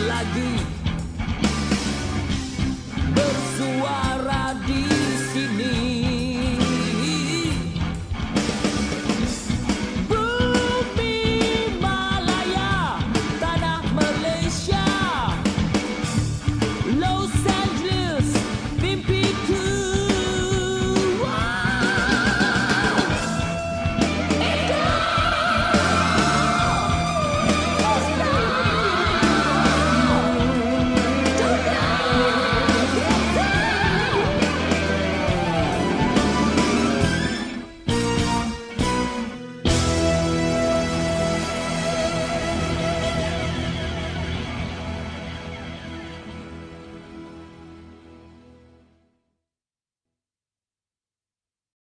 like these.